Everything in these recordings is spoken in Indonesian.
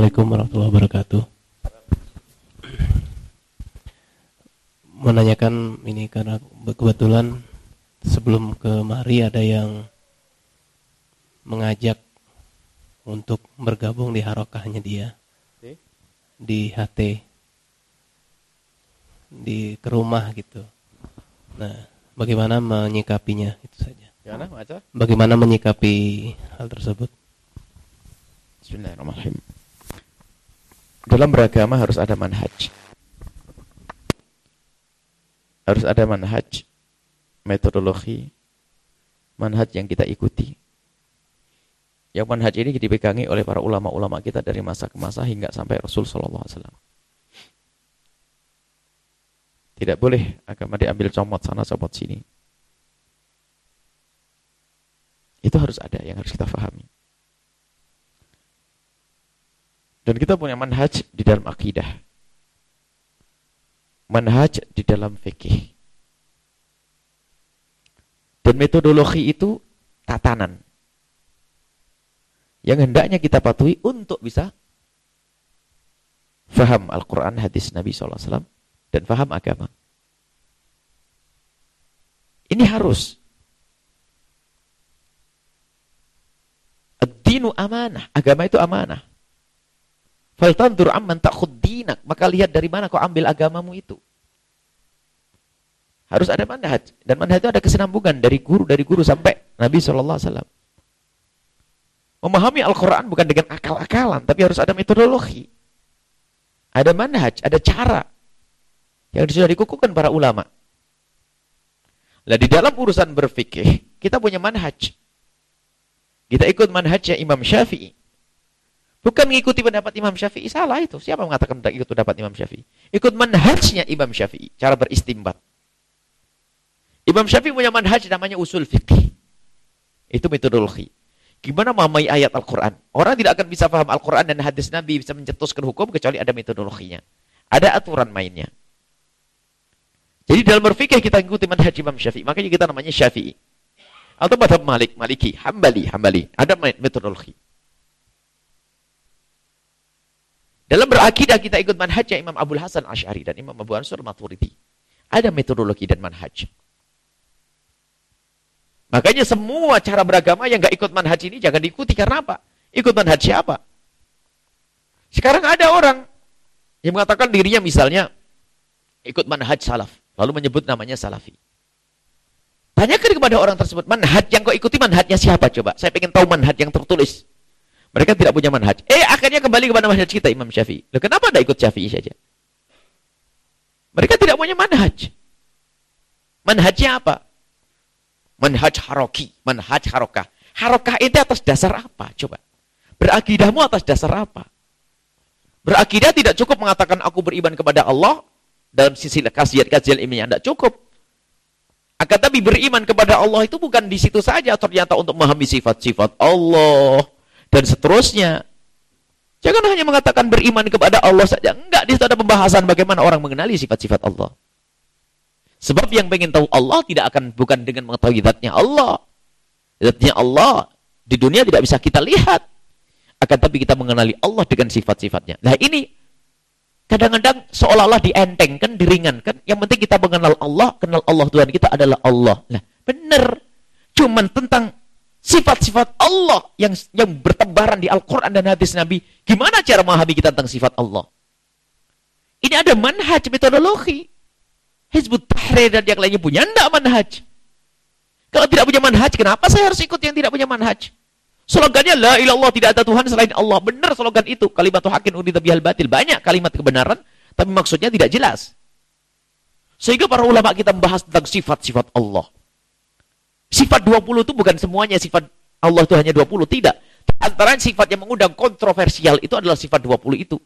Assalamualaikum warahmatullahi wabarakatuh. Menanyakan ini karena kebetulan sebelum kemari ada yang mengajak untuk bergabung di harokahnya dia di HT di ke rumah gitu. Nah, bagaimana menyikapinya itu saja. Bagaimana menyikapi hal tersebut? Bismillahirrahmanirrahim. Dalam beragama harus ada manhaj. Harus ada manhaj, metodologi, manhaj yang kita ikuti. Yang manhaj ini dipegangi oleh para ulama-ulama kita dari masa ke masa hingga sampai Rasul Wasallam. Tidak boleh agama diambil comot sana comot sini. Itu harus ada yang harus kita fahami. Dan kita punya manhaj di dalam akidah. Manhaj di dalam fikih. Dan metodologi itu tatanan. Yang hendaknya kita patuhi untuk bisa faham Al-Quran, hadis Nabi SAW, dan faham agama. Ini harus. Ad-dinu amanah. Agama itu amanah. Faltandur amman ta'khud dinak. Maka lihat dari mana kau ambil agamamu itu. Harus ada manhaj. Dan manhaj itu ada kesenambungan dari guru, dari guru sampai Nabi SAW. Memahami Al-Quran bukan dengan akal-akalan, tapi harus ada metodologi. Ada manhaj, ada cara. Yang sudah dikukuhkan para ulama. Nah di dalam urusan berfikih, kita punya manhaj. Kita ikut manhajnya Imam Syafi'i. Bukan mengikuti pendapat Imam Syafi'i, salah itu. Siapa mengatakan tidak ikut pendapat Imam Syafi'i? Ikut manhajnya Imam Syafi'i, cara beristimbat. Imam Syafi'i punya manhaj namanya usul fikih. Itu metodologi. Gimana memahami ayat Al-Quran? Orang tidak akan bisa paham Al-Quran dan hadis Nabi bisa mencetuskan hukum kecuali ada metodologinya. Ada aturan mainnya. Jadi dalam berfikih kita ikuti manhaj Imam Syafi'i. Makanya kita namanya Syafi'i. Atau madhab Malik, Maliki, Hambali, Hambali. Ada metodologi. Dalam berakidah kita ikut manhajnya Imam Abdul Hasan Ash'ari dan Imam Abu Ansur Maturidi. Ada metodologi dan manhaj. Makanya semua cara beragama yang gak ikut manhaj ini jangan diikuti. Karena apa? Ikut manhaj siapa? Sekarang ada orang yang mengatakan dirinya misalnya ikut manhaj salaf. Lalu menyebut namanya salafi. Tanyakan kepada orang tersebut, manhaj yang kau ikuti manhajnya siapa coba? Saya ingin tahu manhaj yang tertulis. Mereka tidak punya manhaj. Eh, akhirnya kembali kepada manhaj kita Imam Syafi'i. Loh, kenapa tidak ikut Syafi'i saja? Mereka tidak punya manhaj. Manhajnya apa? Manhaj haroki, manhaj harokah. Harokah itu atas dasar apa? Coba. Berakidahmu atas dasar apa? Berakidah tidak cukup mengatakan aku beriman kepada Allah dalam sisi kajian-kajian ilmiah. Tidak cukup. Akan tapi beriman kepada Allah itu bukan di situ saja ternyata untuk memahami sifat-sifat Allah dan seterusnya. Jangan hanya mengatakan beriman kepada Allah saja. Enggak, di situ ada pembahasan bagaimana orang mengenali sifat-sifat Allah. Sebab yang pengen tahu Allah tidak akan bukan dengan mengetahui zatnya Allah. Zatnya Allah di dunia tidak bisa kita lihat. Akan tapi kita mengenali Allah dengan sifat-sifatnya. Nah ini kadang-kadang seolah-olah dientengkan, diringankan. Yang penting kita mengenal Allah, kenal Allah Tuhan kita adalah Allah. Nah benar. Cuman tentang sifat-sifat Allah yang yang bertebaran di Al-Quran dan hadis Nabi. Gimana cara memahami kita tentang sifat Allah? Ini ada manhaj metodologi. Hizbut Tahrir dan yang lainnya punya enggak manhaj. Kalau tidak punya manhaj, kenapa saya harus ikut yang tidak punya manhaj? Slogannya la ilallah tidak ada Tuhan selain Allah. Benar slogan itu. Kalimat hakin urida bihal batil. Banyak kalimat kebenaran, tapi maksudnya tidak jelas. Sehingga para ulama kita membahas tentang sifat-sifat Allah. Sifat 20 itu bukan semuanya sifat Allah itu hanya 20, tidak. Antara sifat yang mengundang kontroversial itu adalah sifat 20 itu.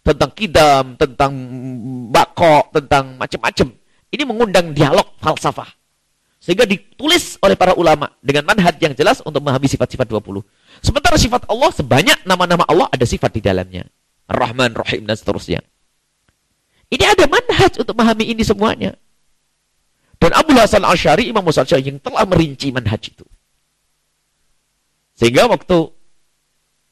Tentang kidam, tentang bako, tentang macam-macam. Ini mengundang dialog falsafah. Sehingga ditulis oleh para ulama dengan manhaj yang jelas untuk memahami sifat-sifat 20. Sementara sifat Allah, sebanyak nama-nama Allah ada sifat di dalamnya. Rahman, Rahim, dan seterusnya. Ini ada manhaj untuk memahami ini semuanya. Dan Abu Hasan Ash'ari, Imam Musa yang telah merinci manhaj itu. Sehingga waktu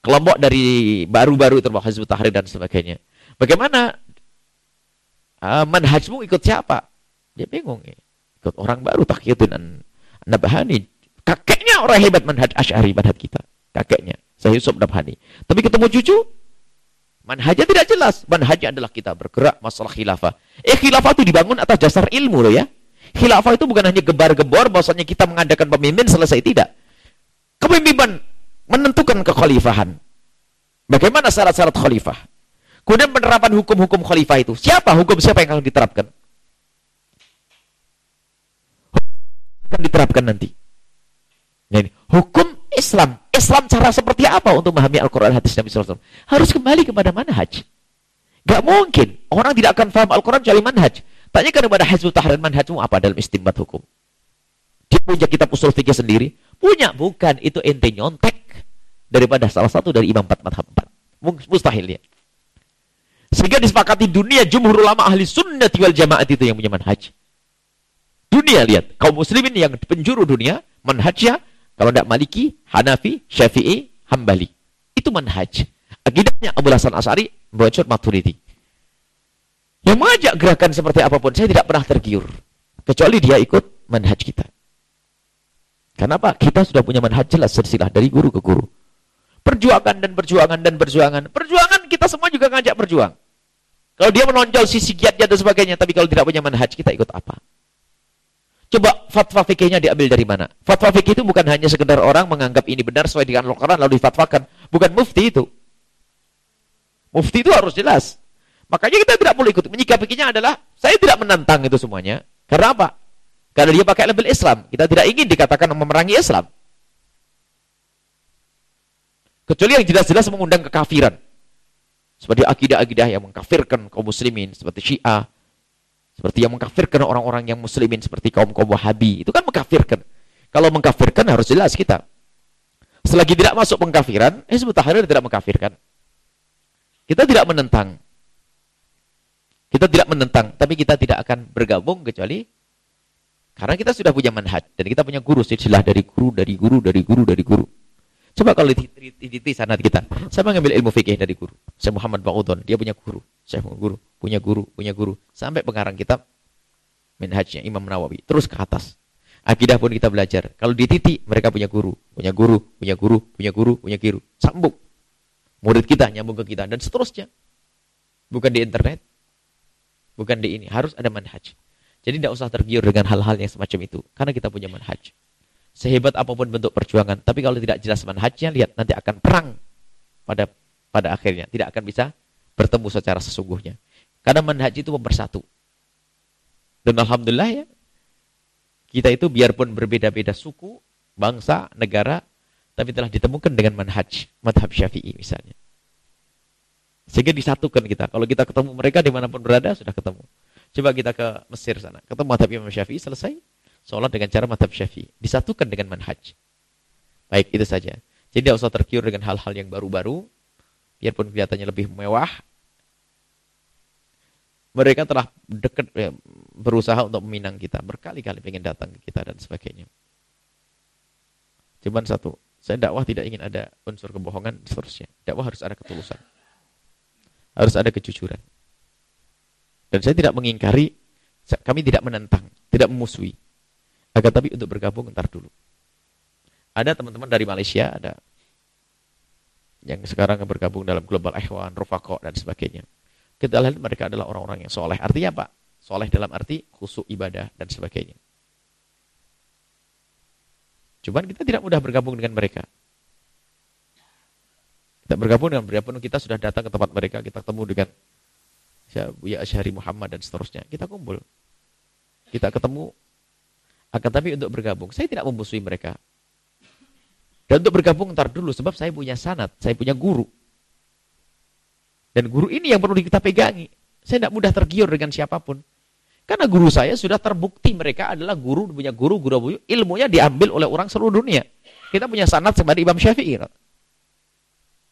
kelompok dari baru-baru termasuk Hizbut Tahrir dan sebagainya. Bagaimana uh, manhajmu ikut siapa? Dia bingung ya. Ikut orang baru Taqiyuddin Nabhani. Kakeknya orang hebat manhaj Asy'ari manhaj kita. Kakeknya. Saya Yusuf Nabhani. Tapi ketemu cucu, manhajnya tidak jelas. Manhajnya adalah kita bergerak masalah khilafah. Eh khilafah itu dibangun atas dasar ilmu loh ya. Khilafah itu bukan hanya gebar-gebor bahwasanya kita mengadakan pemimpin selesai tidak. Kepemimpinan menentukan kekhalifahan. Bagaimana syarat-syarat khalifah? Kemudian penerapan hukum-hukum khalifah itu. Siapa hukum siapa yang akan diterapkan? Akan diterapkan nanti. Jadi, hukum Islam. Islam cara seperti apa untuk memahami Al-Quran hadis Nabi SAW? Harus kembali kepada manhaj. Gak mungkin. Orang tidak akan paham Al-Quran kecuali manhaj. Tanyakan kepada Hizbut Tahrir manhajmu apa dalam istimbat hukum. Dia punya kitab usul fikih sendiri. Punya, bukan. Itu ente nyontek daripada salah satu dari imam empat madhab empat. Mustahil ya. Sehingga disepakati dunia jumhur ulama ahli sunnah wal jamaat itu yang punya manhaj. Dunia lihat, kaum muslimin yang penjuru dunia, manhajnya, kalau tidak maliki, hanafi, syafi'i, hambali. Itu manhaj. Akidahnya Abu Hasan As'ari, bocor maturidi. Yang mengajak gerakan seperti apa pun, saya tidak pernah tergiur. Kecuali dia ikut manhaj kita. Kenapa? Kita sudah punya manhaj jelas silsilah dari guru ke guru. Perjuangan dan perjuangan dan perjuangan. Perjuangan kita semua juga ngajak berjuang. Kalau dia menonjol sisi giatnya dan sebagainya, tapi kalau tidak punya manhaj, kita ikut apa? Coba fatwa fikihnya diambil dari mana? Fatwa fikih itu bukan hanya sekedar orang menganggap ini benar sesuai dengan Al-Quran lalu difatwakan. Bukan mufti itu. Mufti itu harus jelas. Makanya kita tidak boleh ikut. Menyikapinya adalah, saya tidak menantang itu semuanya. Karena apa? Karena dia pakai label Islam. Kita tidak ingin dikatakan memerangi Islam. Kecuali yang jelas-jelas mengundang kekafiran. Seperti akidah-akidah yang mengkafirkan kaum muslimin. Seperti syiah. Seperti yang mengkafirkan orang-orang yang muslimin. Seperti kaum-kaum wahabi. Itu kan mengkafirkan. Kalau mengkafirkan harus jelas kita. Selagi tidak masuk pengkafiran, eh sebut tidak mengkafirkan. Kita tidak menentang. Kita tidak menentang, tapi kita tidak akan bergabung kecuali karena kita sudah punya manhaj dan kita punya guru silsilah dari guru, dari guru, dari guru, dari guru. Coba kalau di, di, di sanad kita, saya mengambil ilmu fikih dari guru. Saya Muhammad Ba'udon, dia punya guru. Saya punya guru, punya guru, punya guru. Sampai pengarang kitab manhajnya Imam Nawawi. Terus ke atas. Akidah pun kita belajar. Kalau di titik, mereka punya guru. Punya guru, punya guru, punya guru, punya guru. Sambung. Murid kita nyambung ke kita. Dan seterusnya. Bukan di internet. Bukan di ini. Harus ada manhaj. Jadi tidak usah tergiur dengan hal-hal yang semacam itu. Karena kita punya manhaj. Sehebat apa pun bentuk perjuangan. Tapi kalau tidak jelas manhajnya, lihat nanti akan perang pada pada akhirnya. Tidak akan bisa bertemu secara sesungguhnya. Karena manhaj itu mempersatu. Dan Alhamdulillah ya, kita itu biarpun berbeda-beda suku, bangsa, negara, tapi telah ditemukan dengan manhaj, madhab syafi'i misalnya. Sehingga disatukan kita. Kalau kita ketemu mereka di mana pun berada, sudah ketemu. Coba kita ke Mesir sana. Ketemu madhab Imam Syafi'i, selesai. Sholat dengan cara madhab Syafi'i. Disatukan dengan manhaj. Baik, itu saja. Jadi tidak usah tergiur dengan hal-hal yang baru-baru. Biarpun kelihatannya lebih mewah. Mereka telah dekat ya, berusaha untuk meminang kita. Berkali-kali ingin datang ke kita dan sebagainya. Cuman satu, saya dakwah tidak ingin ada unsur kebohongan seterusnya. Dakwah harus ada ketulusan. Harus ada kejujuran. Dan saya tidak mengingkari, kami tidak menentang, tidak memusuhi. Agar tapi untuk bergabung ntar dulu. Ada teman-teman dari Malaysia, ada yang sekarang bergabung dalam Global Ikhwan, Rufako, dan sebagainya. Kita lihat mereka adalah orang-orang yang soleh. Artinya apa? Soleh dalam arti khusus ibadah dan sebagainya. Cuman kita tidak mudah bergabung dengan mereka. Kita bergabung dengan mereka penuh, kita sudah datang ke tempat mereka, kita ketemu dengan Buya Asyari Muhammad dan seterusnya. Kita kumpul. Kita ketemu. Akan tapi untuk bergabung, saya tidak memusuhi mereka. Dan untuk bergabung ntar dulu, sebab saya punya sanat, saya punya guru. Dan guru ini yang perlu kita pegangi. Saya tidak mudah tergiur dengan siapa pun. Karena guru saya sudah terbukti mereka adalah guru, punya guru, guru ilmunya diambil oleh orang seluruh dunia. Kita punya sanat sebagai Imam Syafi'i.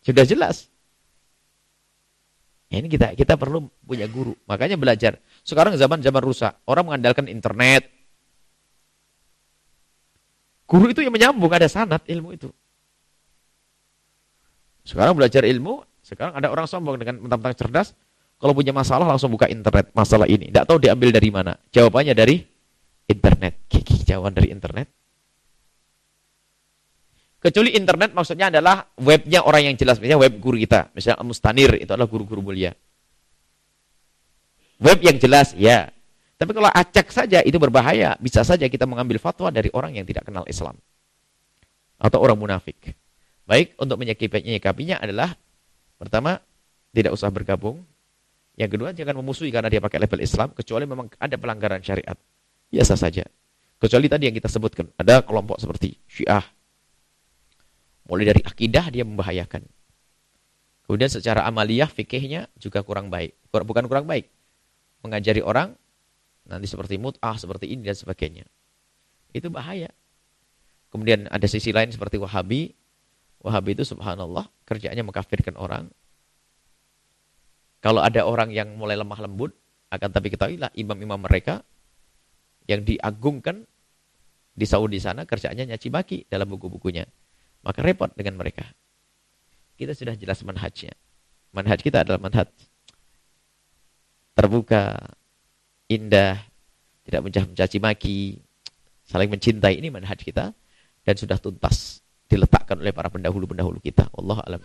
Sudah jelas. Ya, ini kita kita perlu punya guru. Makanya belajar. Sekarang zaman-zaman rusak. Orang mengandalkan internet. Guru itu yang menyambung, ada sanat ilmu itu. Sekarang belajar ilmu, sekarang ada orang sombong dengan mentang-mentang cerdas, kalau punya masalah langsung buka internet, masalah ini. Tidak tahu diambil dari mana. Jawabannya dari internet. Kiki jawaban dari internet. Kecuali internet maksudnya adalah webnya orang yang jelas. Misalnya web guru kita. Misalnya Mustanir, itu adalah guru-guru mulia. Web yang jelas, ya. Tapi kalau acak saja itu berbahaya. Bisa saja kita mengambil fatwa dari orang yang tidak kenal Islam. Atau orang munafik. Baik, untuk menyikapinya adalah pertama, tidak usah bergabung. Yang kedua, jangan memusuhi karena dia pakai label Islam, kecuali memang ada pelanggaran syariat. Biasa saja. Kecuali tadi yang kita sebutkan, ada kelompok seperti Syiah. Mulai dari akidah dia membahayakan. Kemudian secara amaliyah, fikihnya juga kurang baik. Bukan kurang baik. Mengajari orang nanti seperti mut'ah, seperti ini dan sebagainya. Itu bahaya. Kemudian ada sisi lain seperti Wahabi. Wahabi itu subhanallah kerjanya mengkafirkan orang. Kalau ada orang yang mulai lemah lembut, akan tapi ketahuilah imam-imam mereka yang diagungkan di Saudi sana kerjanya nyaci maki dalam buku-bukunya. Maka repot dengan mereka. Kita sudah jelas manhajnya. Manhaj kita adalah manhaj terbuka, indah, tidak mencaci maki, saling mencintai ini manhaj kita dan sudah tuntas diletakkan oleh para pendahulu-pendahulu kita. Allah alam